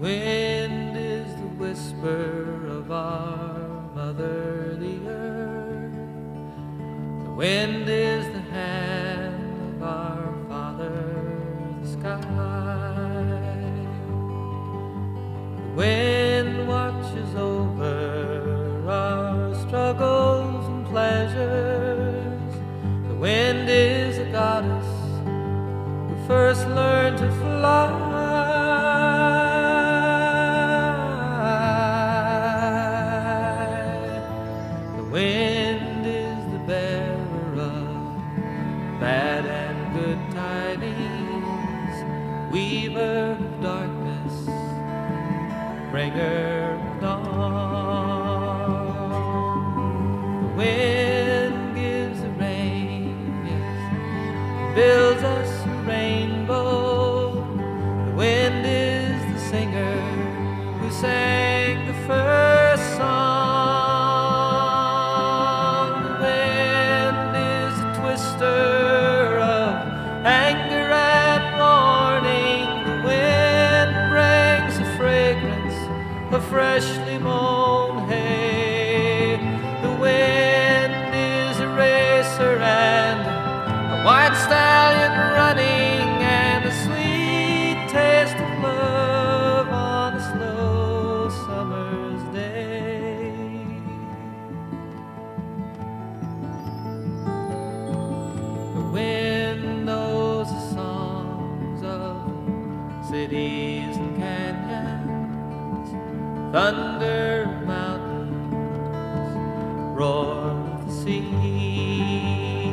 wind is the whisper of our mother, the earth. The wind is the hand of our father, the sky. The wind watches over our struggles and pleasures. The wind is a goddess who first learned to fly. Bringer of dawn. The wind gives the rain, yes, freshly mown thunder mountains, roar of the sea.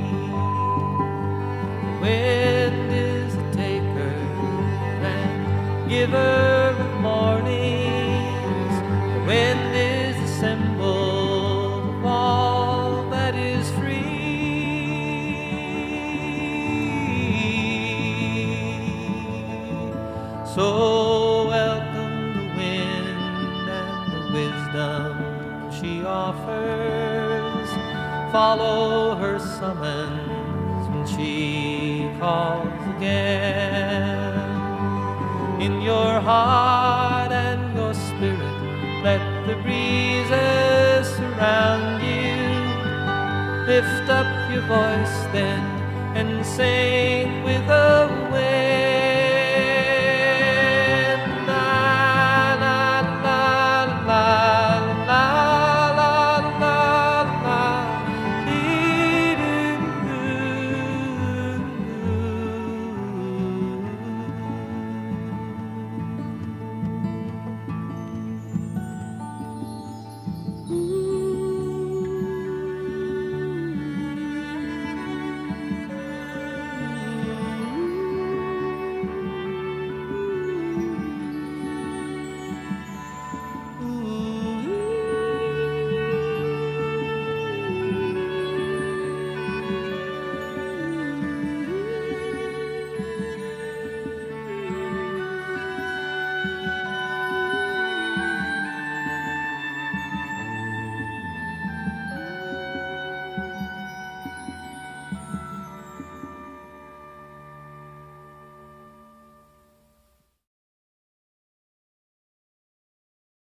The wind is a taker and giver of mornings. The wind is the symbol of all that is free. So wisdom she offers. Follow her summons when she calls again. In your heart and your spirit, let the breezes surround you. Lift up your voice then and sing with the wind.